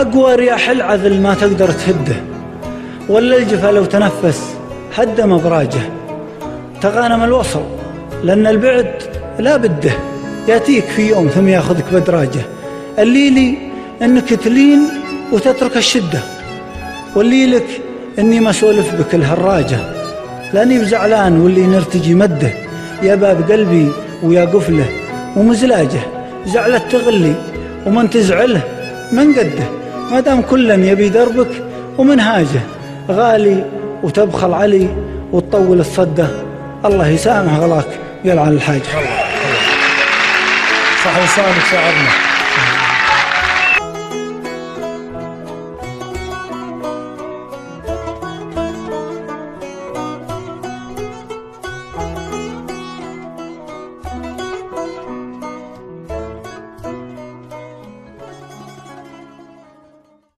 أقوى رياح العذل ما تقدر تهده. ولا الجفا لو تنفس هدم أبراجه تغانم الوصل لأن البعد لا بده. يأتيك في يوم ثم يأخذك بدراجه. الليلي أنك تلين وتترك الشدة. والليلك أني ما سولف بك الهراجة. لأني بزعلان واللي نرتجي مده. يا باب قلبي ويا قفله ومزلاجه. زعلت تغلي ومن تزعله من قده. ما دام كلا يبي دربك ومنهاجه. غالي وتبخل علي وتطول الصدة. الله يسامح غلاك. يلعن الحاج صح لسانك شعرنا